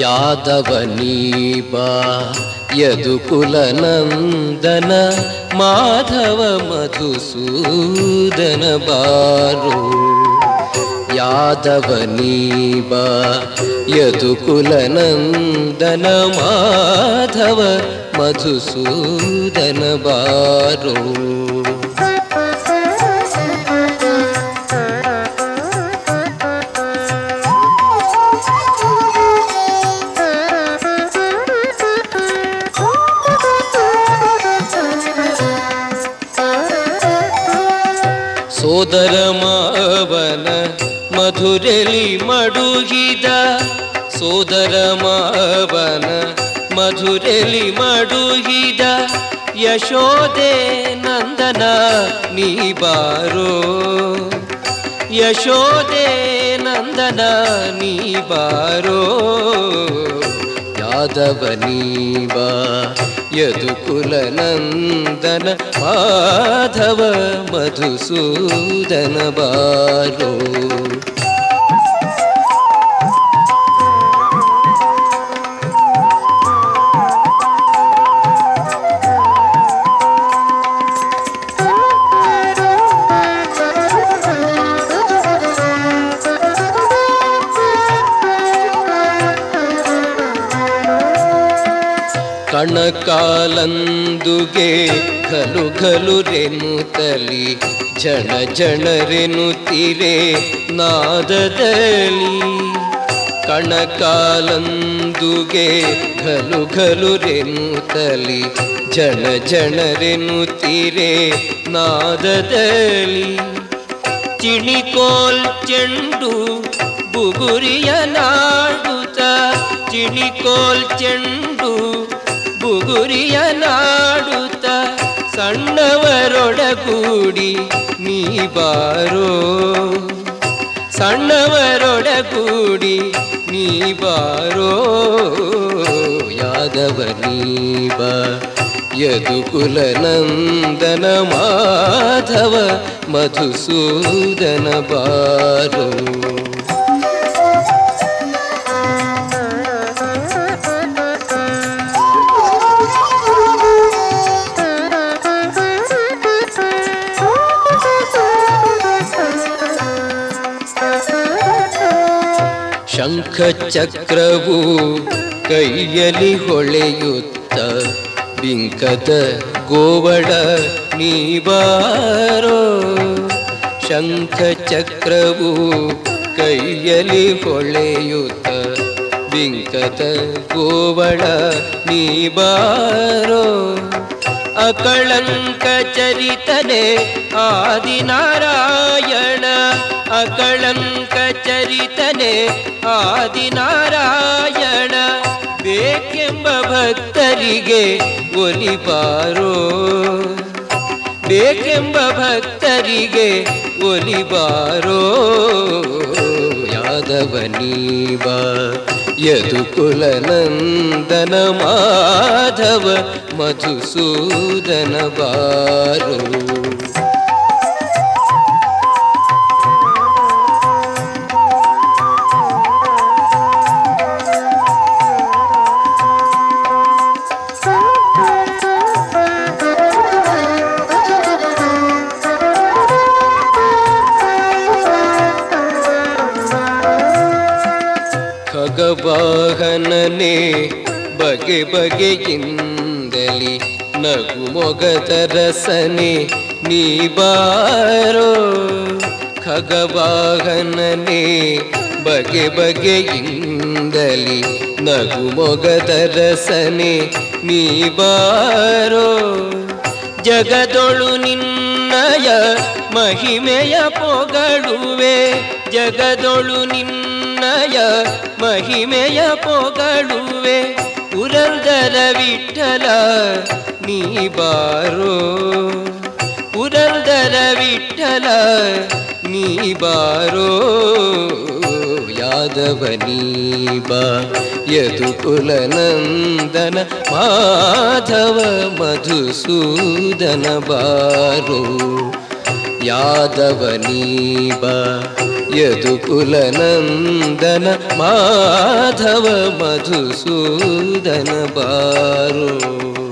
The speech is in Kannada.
ಯಾದವನೀಬಾ ಯದುಕುಲನಂದನ ಮಾಧವ ಮಧುಸೂದನ ಬಾರೋ ಯಾದವನೀಬಾ ಯದುಕುಲನಂದನ ಮಾಧವ ಮಧುಸೂದನ ಬಾರೋ ಸೋದರ ಮಾವನ ಮಧುರಲಿ ಮಡುಗಿದ ಸೋದರ ಮಾವನ ಮಧುರಲಿ ಮಡುಗಿದ ಯಶೋದೆ ನಂದನ ನೀ ಬಾರೋ. ಯಶೋದೆ ನಂದನ ನೀ ಬಾರೋ. ी वा यदुकुलनन्दनपाधव मधुसूदनबायो ಕಣಕಾಲಂದುಗೆ ಖಲು ಖಲು ರೆನುತ್ತಲಿ ಜನ ಜಣರೆನುತ್ತಿರೆ ನಾದದಲ್ಲಿ ಕಣಕಾಲಂದುಗೆ ಖಲು ಖಲು ರೆನುತ್ತಲಿ ಜನ ಜಣರೆನುತ್ತಿರೆ ನಾದದಲ್ಲಿ ಚಿಣಿಕೋಲ್ ಚೆಂಡು ಬುಗುರಿಯ ನಾಡುತ್ತ ಚಿಣಿಕೋಲ್ ಚೆಂಡು ಬುಗುರಿಯ ನಾಡುತ್ತ ಸಣ್ಣವರೊಡಗೂಡಿ ನೀ ಬಾರೋ. ಸಣ್ಣವರೊಡಗೂಡಿ ನೀ ಬಾರೋ. ಯಾದವ ನೀಬ ಯದುಕುಲನಂದನ ಮಾಧವ ಮಧುಸೂದನ ಬಾರೋ. ಶಂಖ ಚಕ್ರವು ಕೈಯಲ್ಲಿ ಹೊಳೆಯುತ್ತ ಬಿಂಕದ ಗೋವಳ ನೀಬಾರೋ ಶಂಖ ಚಕ್ರವು ಕೈಯಲ್ಲಿ ಹೊಳೆಯುತ್ತ ಬಿಂಕದ ಗೋವಳ ನೀಬಾರೋ ಅಕಳಂಕ ಚರಿತನೆ ಆದಿನಾರಾಯಣ, ಅಕಳಂಕ ಚರಿತನೆ ಆದಿನಾರಾಯಣ ಬೇಕೆಂಬ ಭಕ್ತರಿಗೆ ಒಲಿಬಾರೋ ಬೇಕೆಂಬ ಭಕ್ತರಿಗೆ ಒಲಿಬಾರೋ ಯಾದವನೀಬಾ ಯದುಕುಲನಂದನ ಮಾಧವ ಮಧುಸೂದನ ಬಾರೋ. ಖಗವಾಹನನೆ ಬಗೆ ಬಗೆಯಿಂದಲಿ ನಗು ಮೊಗದ ರಸನೆ ನೀ ಬಾರೋ ಖಗವಾಹನನೆ ಬಗೆ ಬಗೆಯಿಂದಲಿ ನಗು ಮೊಗದ ರಸನೆ ನೀ ಬಾರೋ ಜಗದೊಳು ನಿನ್ನಯ ಮಹಿಮೆಯ ಪೊಗಳುವೆ ಜಗದೊಳು ನಿನ್ನಯ ಮಹಿಮೆಯ ಪೊಗಳುವೆ ಪುರಂದರ ವಿಠಲ ನೀ ಬಾರೋ ಪುರಂದರ ವಿಠಲ ನೀ ಬಾರೋ ಯಾದವ ನೀಬಾ ಯದುಕುಲ ನಂದನ ಮಾಧವ यादवनीब यदुकुलनन्दन माधव मधुसूदन मधुसूदनबारो